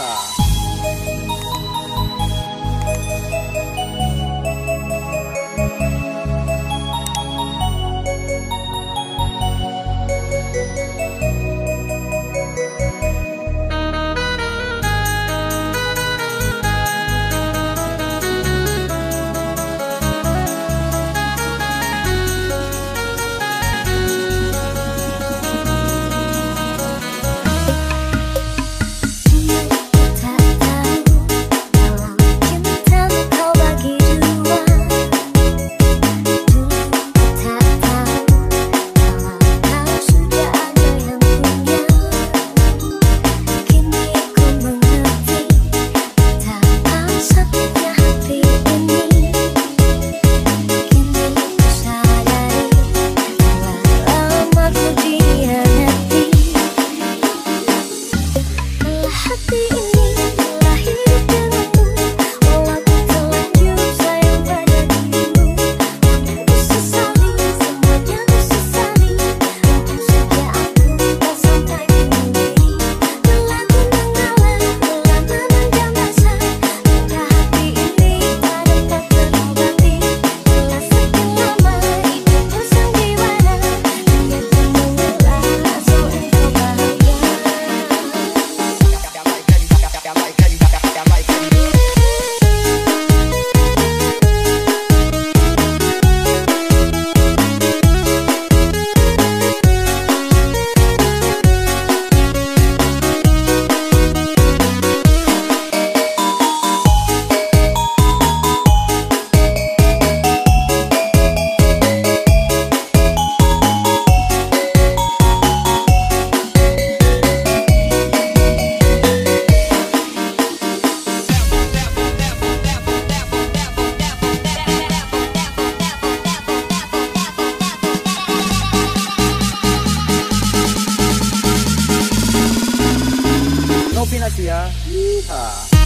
Yeah. I like Pinasia. Yeehaw.